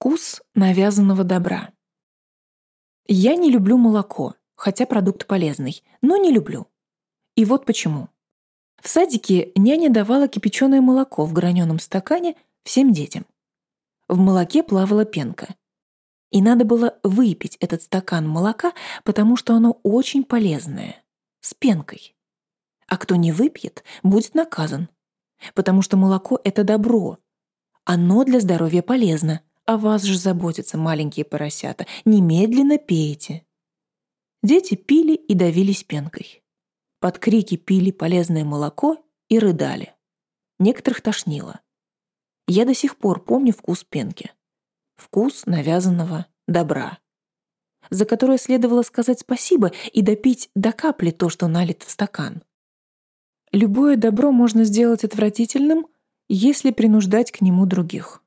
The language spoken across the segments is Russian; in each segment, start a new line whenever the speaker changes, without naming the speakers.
Вкус навязанного добра. Я не люблю молоко, хотя продукт полезный, но не люблю. И вот почему. В садике няня давала кипяченое молоко в граненом стакане всем детям. В молоке плавала пенка. И надо было выпить этот стакан молока, потому что оно очень полезное, с пенкой. А кто не выпьет, будет наказан, потому что молоко — это добро. Оно для здоровья полезно, о вас же заботятся маленькие поросята. Немедленно пейте. Дети пили и давились пенкой. Под крики пили полезное молоко и рыдали. Некоторых тошнило. Я до сих пор помню вкус пенки. Вкус навязанного добра. За которое следовало сказать спасибо и допить до капли то, что налито в стакан. Любое добро можно сделать отвратительным, если принуждать к нему других.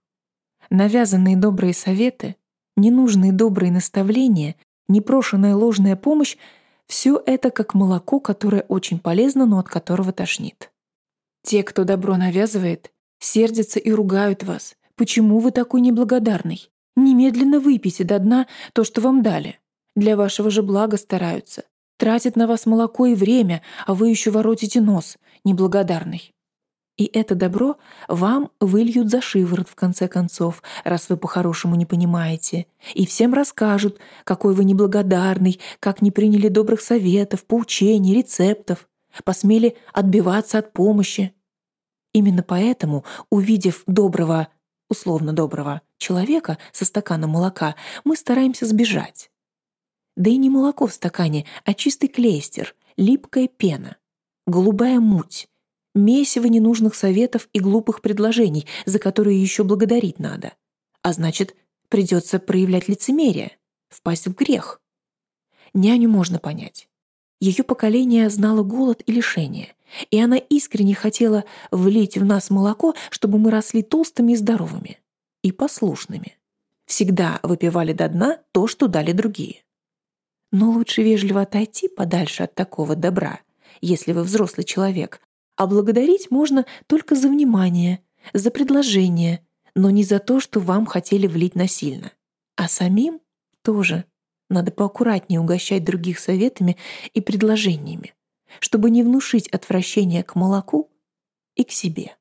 Навязанные добрые советы, ненужные добрые наставления, непрошенная ложная помощь — все это как молоко, которое очень полезно, но от которого тошнит. Те, кто добро навязывает, сердятся и ругают вас. Почему вы такой неблагодарный? Немедленно выпейте до дна то, что вам дали. Для вашего же блага стараются. Тратят на вас молоко и время, а вы еще воротите нос, неблагодарный. И это добро вам выльют за шиворот в конце концов, раз вы по-хорошему не понимаете, и всем расскажут, какой вы неблагодарный, как не приняли добрых советов, поучений, рецептов, посмели отбиваться от помощи. Именно поэтому, увидев доброго, условно доброго, человека со стаканом молока, мы стараемся сбежать. Да и не молоко в стакане, а чистый клейстер, липкая пена, голубая муть, месиво ненужных советов и глупых предложений, за которые еще благодарить надо. А значит, придется проявлять лицемерие, впасть в грех. Няню можно понять. Ее поколение знало голод и лишение, и она искренне хотела влить в нас молоко, чтобы мы росли толстыми и здоровыми, и послушными. Всегда выпивали до дна то, что дали другие. Но лучше вежливо отойти подальше от такого добра, если вы взрослый человек, а благодарить можно только за внимание, за предложение, но не за то, что вам хотели влить насильно. А самим тоже надо поаккуратнее угощать других советами и предложениями, чтобы не внушить отвращение к молоку и к себе.